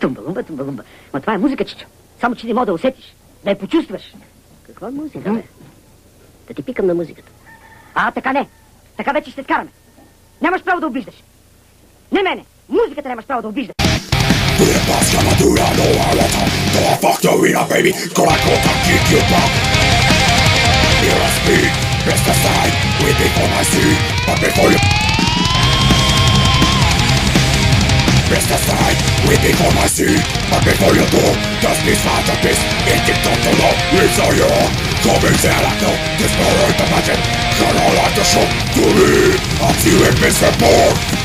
Тумба, лумба, тумба, лумба. Ма това е музика, чичо. Само, че не мога да усетиш. Да я почувстваш. Каква музика, бе? Да ти пикам на музиката. А, така не. Така вече ще скараме. Нямаш право да обиждаш. Не мене. Музиката нямаш право да обиждаш. Paska madura, no I want to a baby Gonna go and kick you back Here I speak Best aside Wait before I see Best aside Wait before my see But before you do Just this heart of peace, It is not to know It's all your Coming there like no This power to magic Can all like to show To me I'm you in Mr. Borg